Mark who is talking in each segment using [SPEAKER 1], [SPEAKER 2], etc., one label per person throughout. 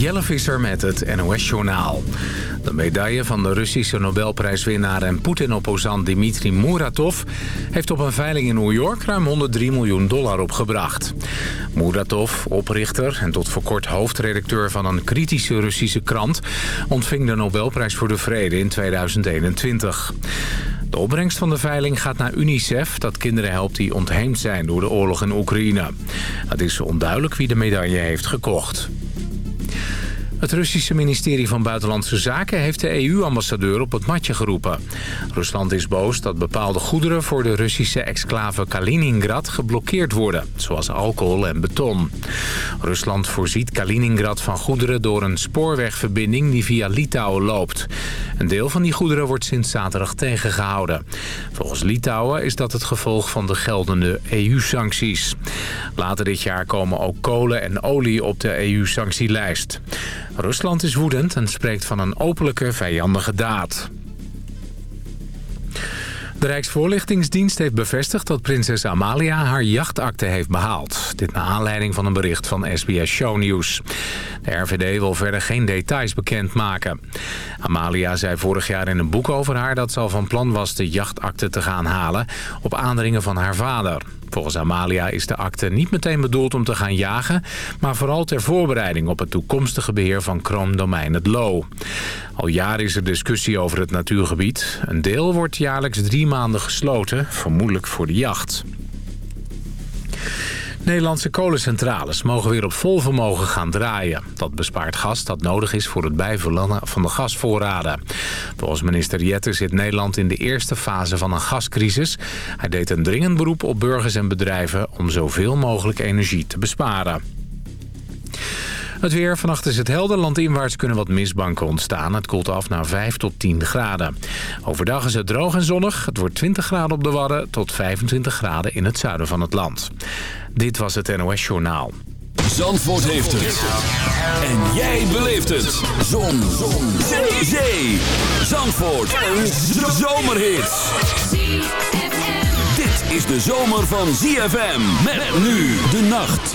[SPEAKER 1] Jelle Visser met het NOS-journaal. De medaille van de Russische Nobelprijswinnaar en Poetin-opposant Dmitri Muratov... heeft op een veiling in New York ruim 103 miljoen dollar opgebracht. Muratov, oprichter en tot voor kort hoofdredacteur van een kritische Russische krant... ontving de Nobelprijs voor de Vrede in 2021. De opbrengst van de veiling gaat naar UNICEF... dat kinderen helpt die ontheemd zijn door de oorlog in Oekraïne. Het is onduidelijk wie de medaille heeft gekocht. Het Russische ministerie van Buitenlandse Zaken heeft de EU-ambassadeur op het matje geroepen. Rusland is boos dat bepaalde goederen voor de Russische exclave Kaliningrad geblokkeerd worden, zoals alcohol en beton. Rusland voorziet Kaliningrad van goederen door een spoorwegverbinding die via Litouwen loopt. Een deel van die goederen wordt sinds zaterdag tegengehouden. Volgens Litouwen is dat het gevolg van de geldende EU-sancties. Later dit jaar komen ook kolen en olie op de EU-sanctielijst. Rusland is woedend en spreekt van een openlijke vijandige daad. De Rijksvoorlichtingsdienst heeft bevestigd dat prinses Amalia haar jachtakte heeft behaald. Dit naar aanleiding van een bericht van SBS Shownieuws. De RVD wil verder geen details bekendmaken. Amalia zei vorig jaar in een boek over haar dat ze al van plan was de jachtakte te gaan halen... op aandringen van haar vader. Volgens Amalia is de akte niet meteen bedoeld om te gaan jagen... maar vooral ter voorbereiding op het toekomstige beheer van kroondomein het Loo. Al jaren is er discussie over het natuurgebied. Een deel wordt jaarlijks drie maanden gesloten, vermoedelijk voor de jacht. Nederlandse kolencentrales mogen weer op vol vermogen gaan draaien. Dat bespaart gas dat nodig is voor het bijvullen van de gasvoorraden. Volgens minister Jette zit Nederland in de eerste fase van een gascrisis. Hij deed een dringend beroep op burgers en bedrijven om zoveel mogelijk energie te besparen. Het weer. Vannacht is het helder. Landinwaarts kunnen wat mistbanken ontstaan. Het koelt af naar 5 tot 10 graden. Overdag is het droog en zonnig. Het wordt 20 graden op de Wadden tot 25 graden in het zuiden van het land. Dit was het NOS Journaal.
[SPEAKER 2] Zandvoort heeft het. En jij beleeft het. Zon. Zon. Zee. Zee. Zandvoort. Een zomerhit. Dit is de zomer van ZFM. Met nu de nacht.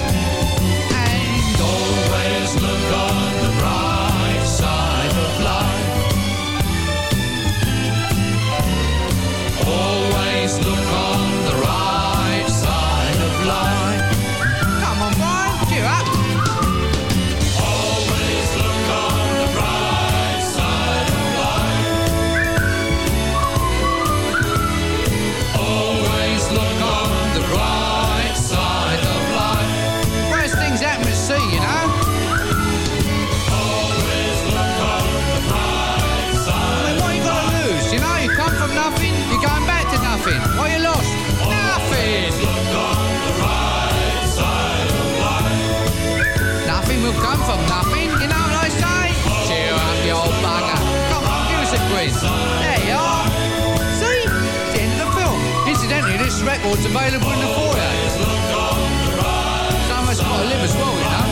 [SPEAKER 3] Dashboard's available in the foyer. Someone's got to live as well, you know.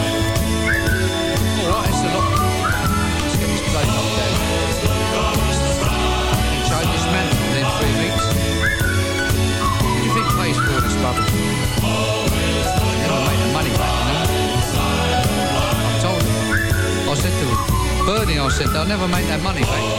[SPEAKER 3] Alright, it's a lot. Let's get this place knocked down. And change this man within three weeks. Do you think pays for all this rubbish? Never make the money back, you know. I told him. I said to him, Bernie, I said, they'll never make that money back.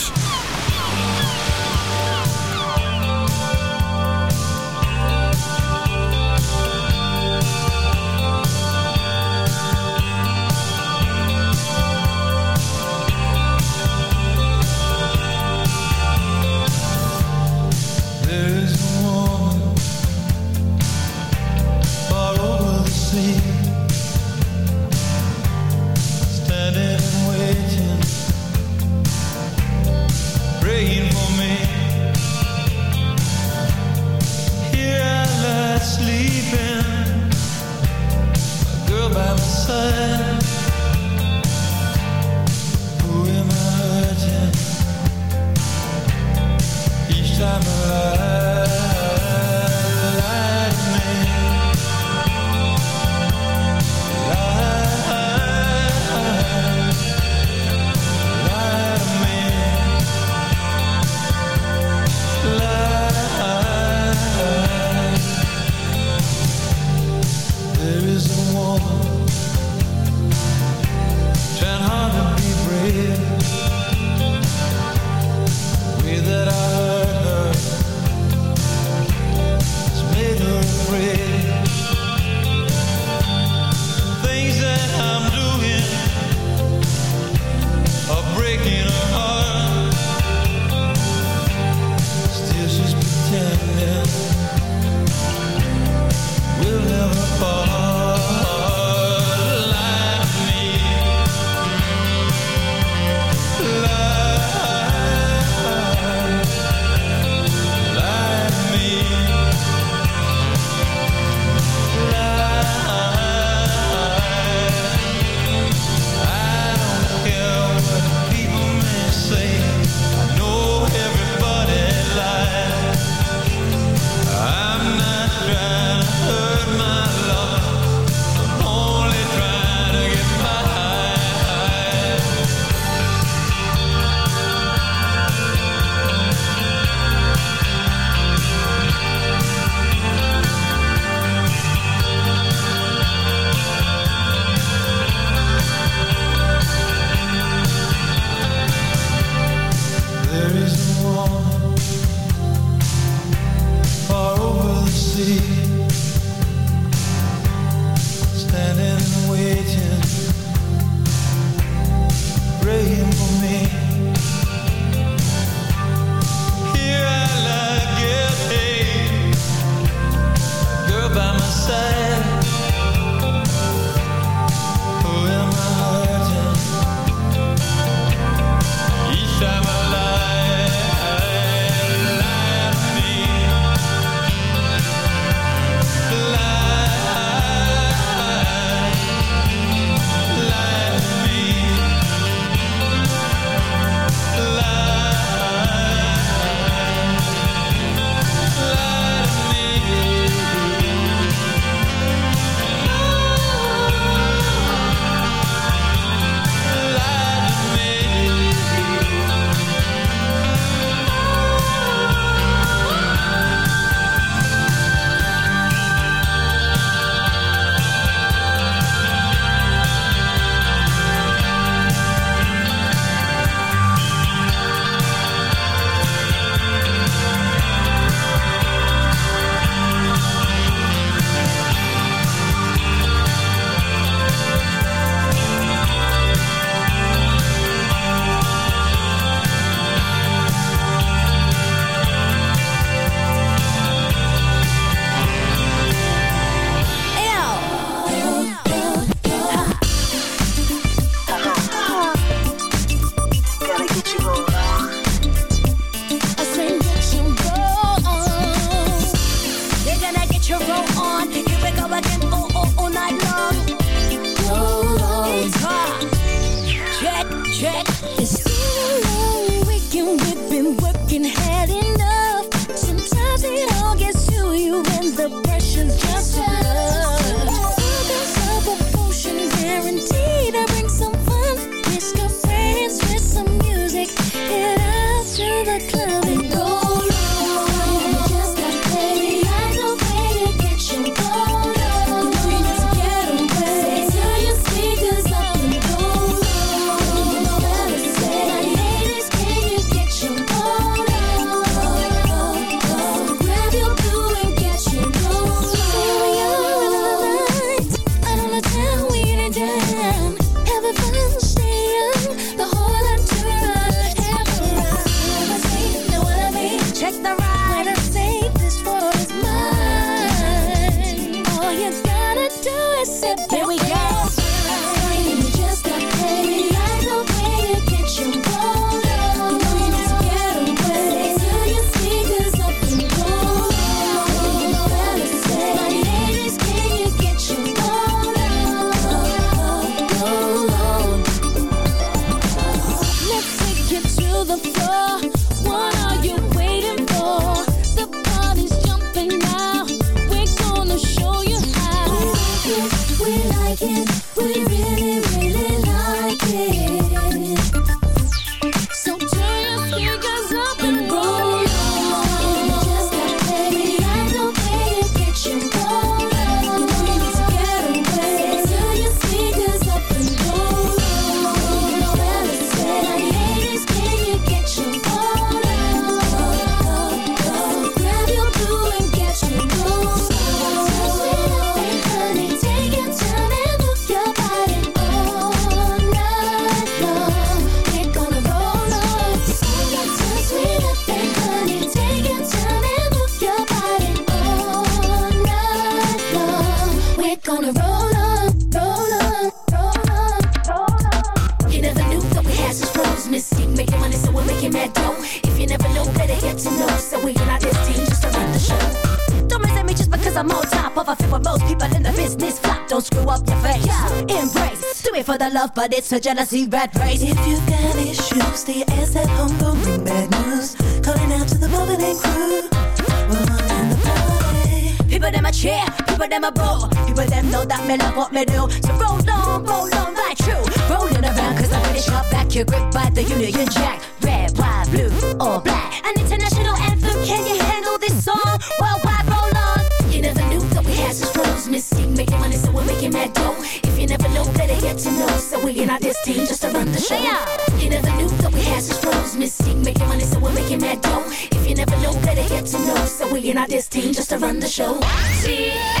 [SPEAKER 4] There
[SPEAKER 5] so jealousy red race.
[SPEAKER 6] If you got issues, stay your ass at home, don't bring bad news. Calling out to the moment and crew, we're all in the party
[SPEAKER 5] People them a cheer, people them a boo. People them know that me love what me do. So roll on, roll on like true Rolling around cause I'm pretty sure back You're gripped by the Union Jack. Red, white, blue, or black. An international anthem, can you handle this song? Worldwide, roll on. You never knew that we had such flows Missing, making money so we're making mad dough. If you never know, better get to know we in our this team just to run the show. Yeah. You never knew that we had such flows. Missing, making money, so we're making mad dough. If you never know, better get to know. So we in our this team just to run the show.
[SPEAKER 6] See?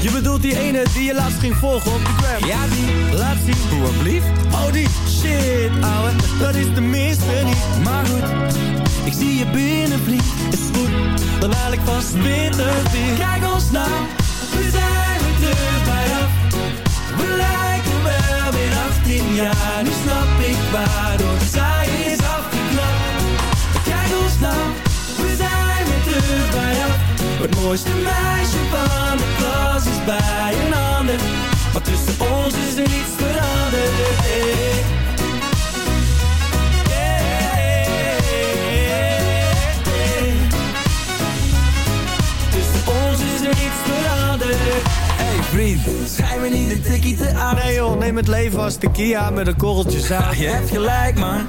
[SPEAKER 7] Je bedoelt die ene die je laatst ging volgen op de gram?
[SPEAKER 8] Ja, die.
[SPEAKER 7] Laat zien.
[SPEAKER 8] Hoe blief?
[SPEAKER 7] Oh, die. Shit, ouwe. Dat is de minste niet.
[SPEAKER 8] Maar goed, ik zie je binnen, vriend.
[SPEAKER 7] Is goed, dan haal ik vast binnen weer.
[SPEAKER 8] Kijk ons nou,
[SPEAKER 7] we zijn weer terug bij af. We lijken wel weer 18 jaar. Nu snap ik waardoor zij is afgeknapt. Kijk ons nou, we zijn weer terug bij af. Het mooiste meisje van de klas is bij een ander. Maar tussen ons is er niets veranderd. Hey. Tussen ons is er niets veranderd.
[SPEAKER 8] Hey vriend, schijn me niet een tikkie te aan.
[SPEAKER 7] Nee joh, neem het leven als de Kia met een korreltje zaad.
[SPEAKER 8] Je hebt gelijk man,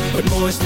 [SPEAKER 7] Het mooiste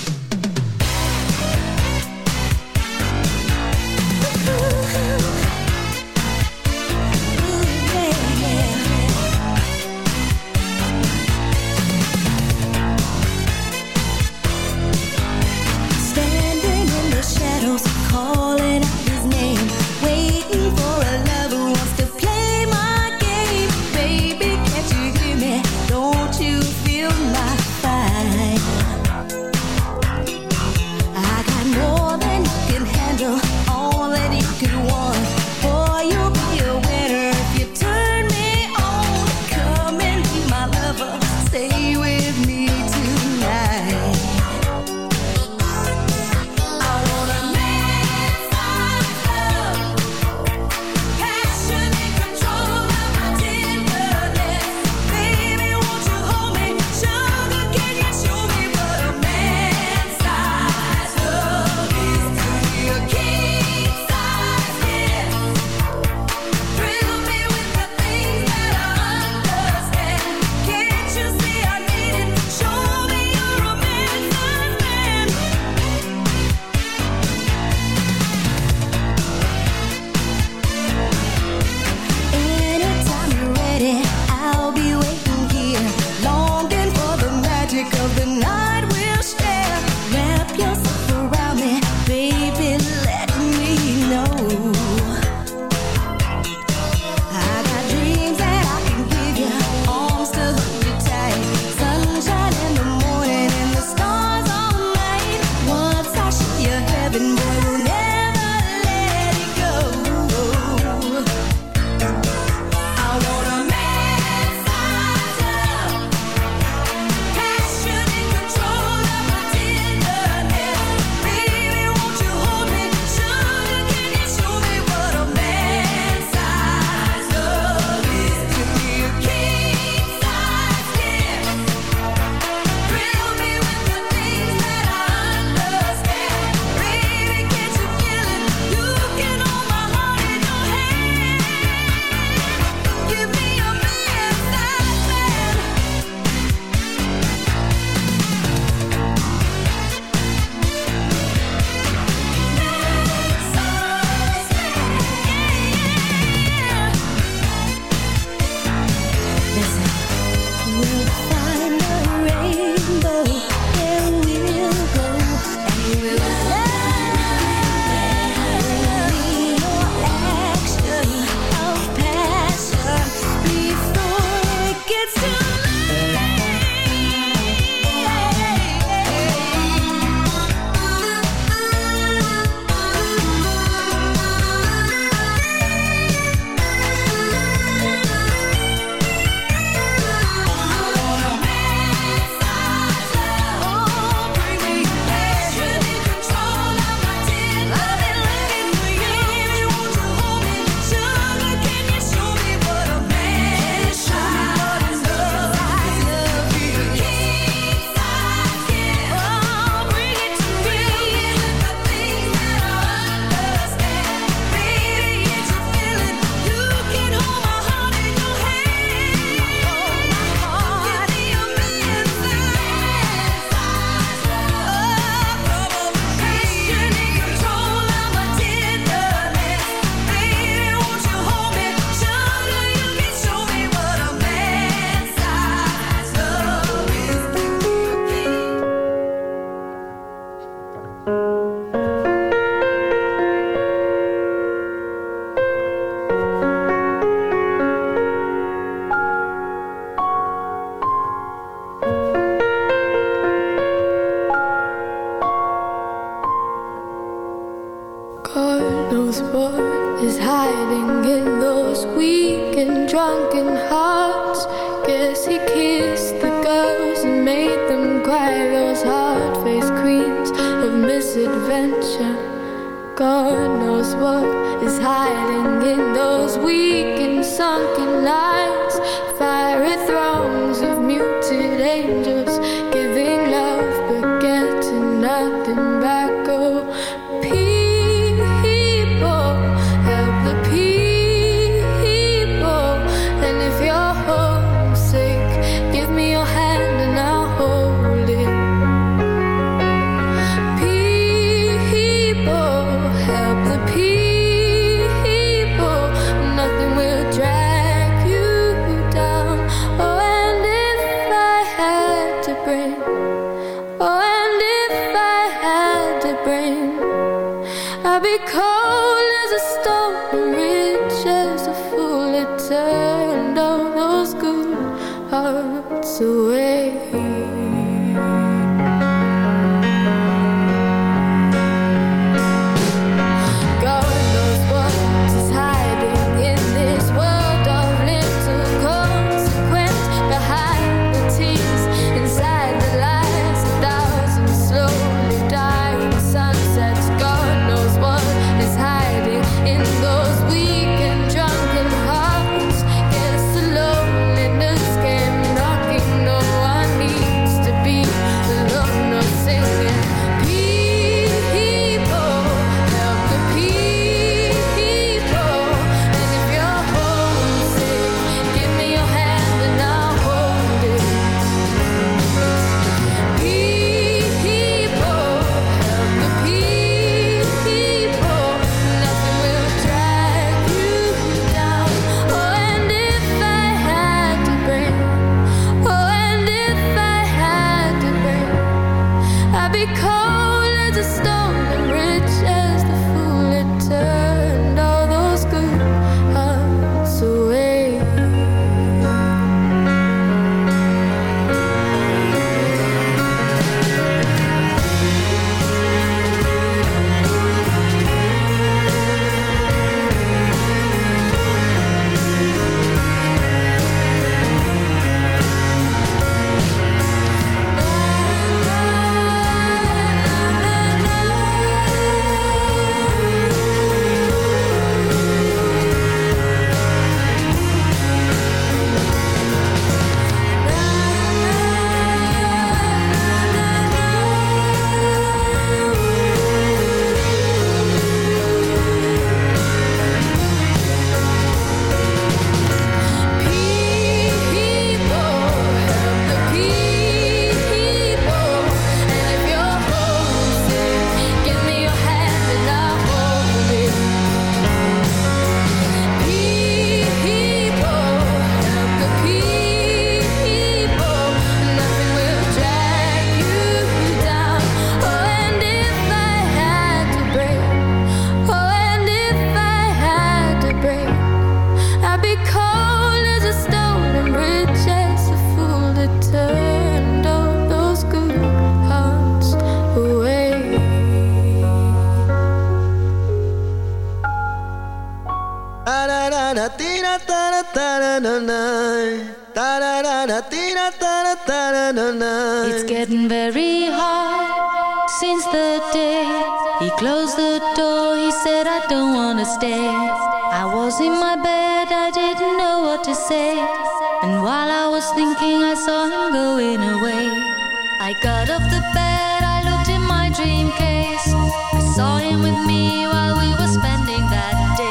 [SPEAKER 9] I with me
[SPEAKER 8] while we were spending that day.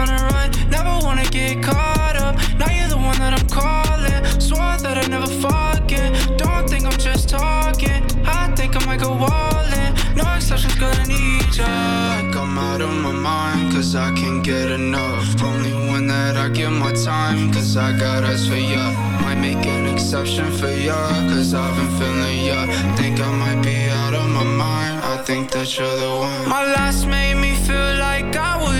[SPEAKER 10] On the run. Never wanna get caught up. Now you're the one that I'm calling. Swore that I'd never forget. Don't think I'm just talking. I think I might go all in. No exceptions, gonna need ya. Come out of my mind, cause I can't get enough. Only when that I give my time, cause I got us for ya. Might make an exception for ya, cause I've been feeling ya. Think I might be out of my mind. I think that you're the one. My last made me feel like I would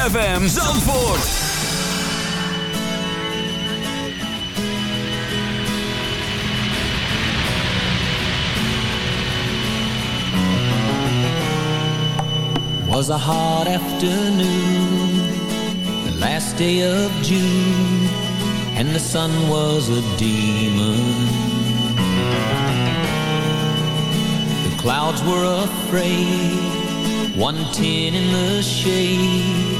[SPEAKER 2] ZFM Zandvoort.
[SPEAKER 11] was a hot afternoon, the last day of June, and the sun was a demon. The clouds were afraid, one tin in the shade,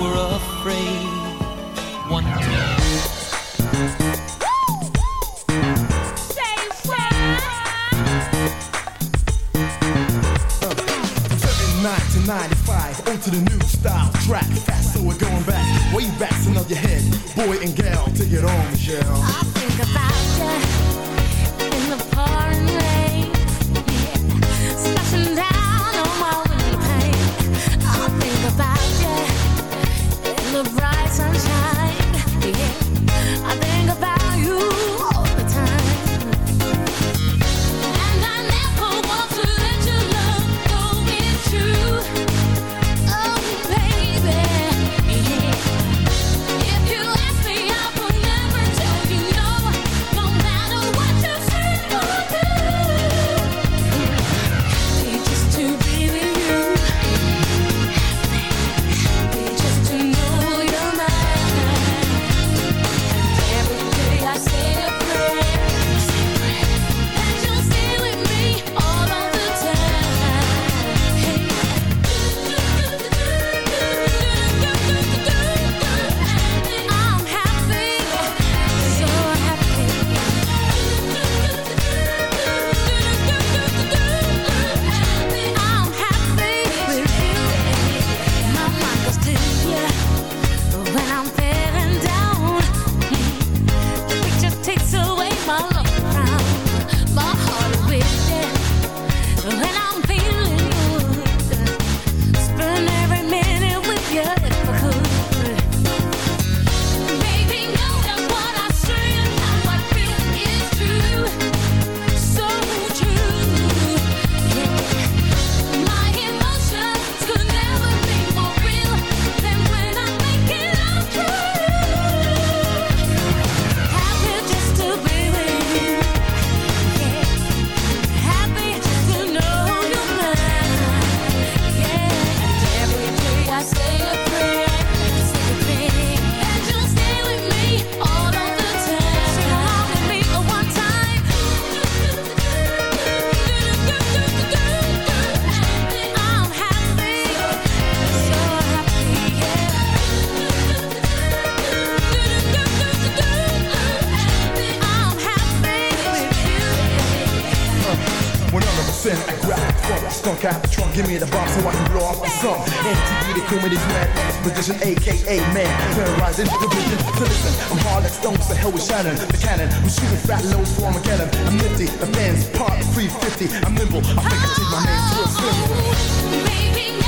[SPEAKER 11] Were afraid. One
[SPEAKER 12] to 95, on to the new style track. Fast, so we're going back, way back, so nod your head. Boy and gal, take it on, Michelle. Give me the bomb so I can blow off my song. MTV, the call me this mad position, aka man, terrorizing the vision. So listen, I'm hard like stones, the hell with Shannon, the cannon. I'm shooting fat loads for Armageddon. I'm nifty, the fans part 350. I'm nimble, I think I take my name to a symbol.
[SPEAKER 9] Baby,